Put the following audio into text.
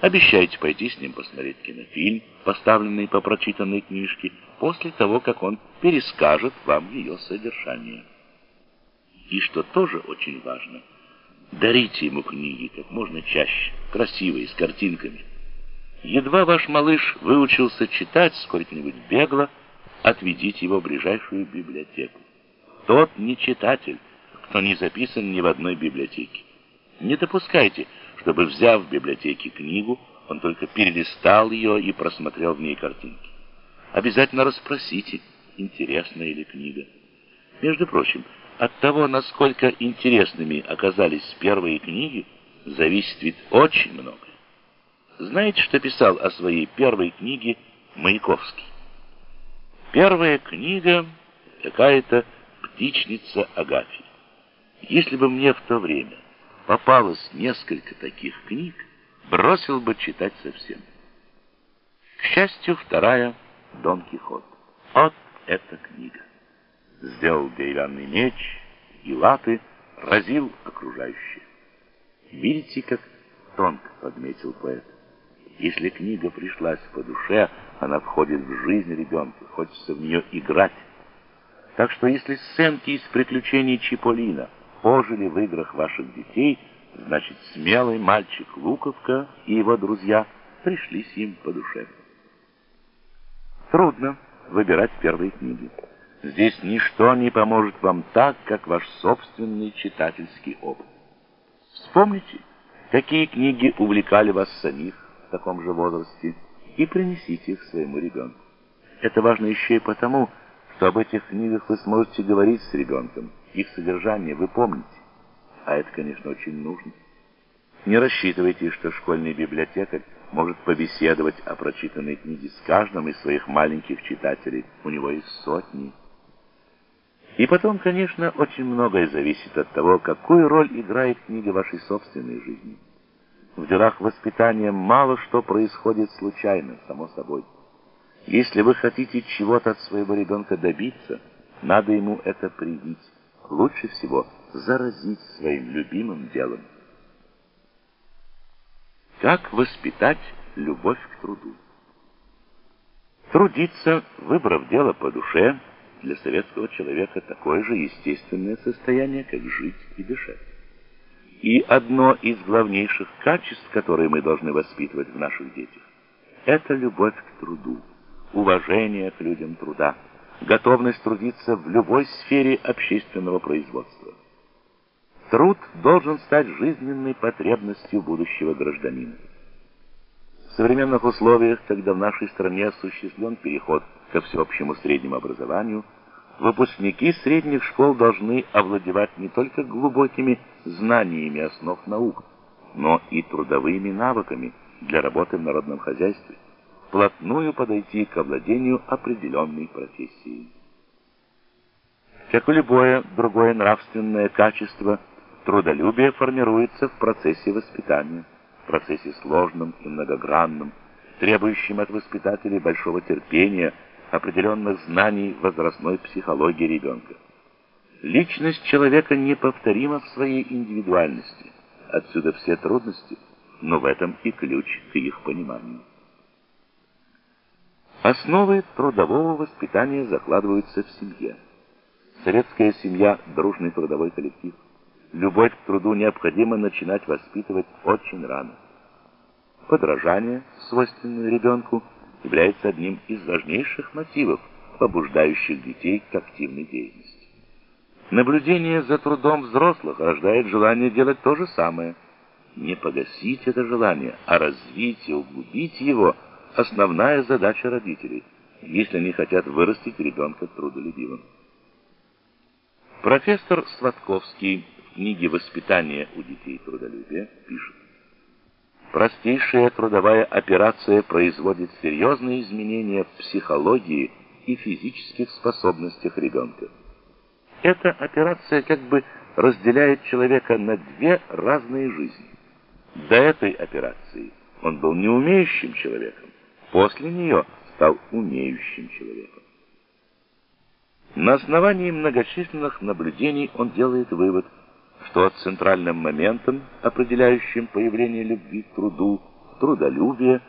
Обещайте пойти с ним посмотреть кинофильм, поставленный по прочитанной книжке, после того, как он перескажет вам ее содержание. И что тоже очень важно, дарите ему книги как можно чаще, красивые, с картинками. Едва ваш малыш выучился читать сколько-нибудь бегло, отведите его в ближайшую библиотеку. Тот не читатель, кто не записан ни в одной библиотеке. Не допускайте, чтобы, взяв в библиотеке книгу, он только перелистал ее и просмотрел в ней картинки. Обязательно расспросите, интересная ли книга. Между прочим, от того, насколько интересными оказались первые книги, зависит ведь очень многое. Знаете, что писал о своей первой книге Маяковский? Первая книга какая-то птичница Агафья. Если бы мне в то время попалось несколько таких книг, бросил бы читать совсем. К счастью, вторая Дон Кихот. Вот эта книга. Сделал деревянный меч и латы, разил окружающие. Видите, как тонко подметил поэт. Если книга пришлась по душе, она входит в жизнь ребенка, хочется в нее играть. Так что если сценки из приключений Чиполлино пожили в играх ваших детей, значит, смелый мальчик Луковка и его друзья пришлись им по душе. Трудно выбирать первые книги. Здесь ничто не поможет вам так, как ваш собственный читательский опыт. Вспомните, какие книги увлекали вас самих в таком же возрасте, и принесите их своему ребенку. Это важно еще и потому, что об этих книгах вы сможете говорить с ребенком, их содержание вы помните. А это, конечно, очень нужно. Не рассчитывайте, что школьный библиотекарь может побеседовать о прочитанной книге с каждым из своих маленьких читателей. У него есть сотни. И потом, конечно, очень многое зависит от того, какую роль играет книга вашей собственной жизни. В делах воспитания мало что происходит случайно, само собой. Если вы хотите чего-то от своего ребенка добиться, надо ему это привить. Лучше всего заразить своим любимым делом. Как воспитать любовь к труду? Трудиться, выбрав дело по душе, для советского человека такое же естественное состояние, как жить и дышать. И одно из главнейших качеств, которые мы должны воспитывать в наших детях, это любовь к труду, уважение к людям труда, готовность трудиться в любой сфере общественного производства. Труд должен стать жизненной потребностью будущего гражданина. В современных условиях, когда в нашей стране осуществлен переход ко всеобщему среднему образованию, выпускники средних школ должны овладевать не только глубокими знаниями основ наук, но и трудовыми навыками для работы в народном хозяйстве, вплотную подойти к овладению определенной профессией. Как и любое другое нравственное качество – Трудолюбие формируется в процессе воспитания, в процессе сложном и многогранном, требующем от воспитателей большого терпения, определенных знаний возрастной психологии ребенка. Личность человека неповторима в своей индивидуальности. Отсюда все трудности, но в этом и ключ к их пониманию. Основы трудового воспитания закладываются в семье. Советская семья – дружный трудовой коллектив. Любовь к труду необходимо начинать воспитывать очень рано. Подражание, свойственное ребенку, является одним из важнейших мотивов, побуждающих детей к активной деятельности. Наблюдение за трудом взрослых рождает желание делать то же самое. Не погасить это желание, а развить и углубить его – основная задача родителей, если они хотят вырастить ребенка трудолюбивым. Профессор Сладковский книге «Воспитание у детей трудолюбия» пишет. Простейшая трудовая операция производит серьезные изменения в психологии и физических способностях ребенка. Эта операция как бы разделяет человека на две разные жизни. До этой операции он был неумеющим человеком, после нее стал умеющим человеком. На основании многочисленных наблюдений он делает вывод – что центральным моментом, определяющим появление любви к труду, трудолюбие,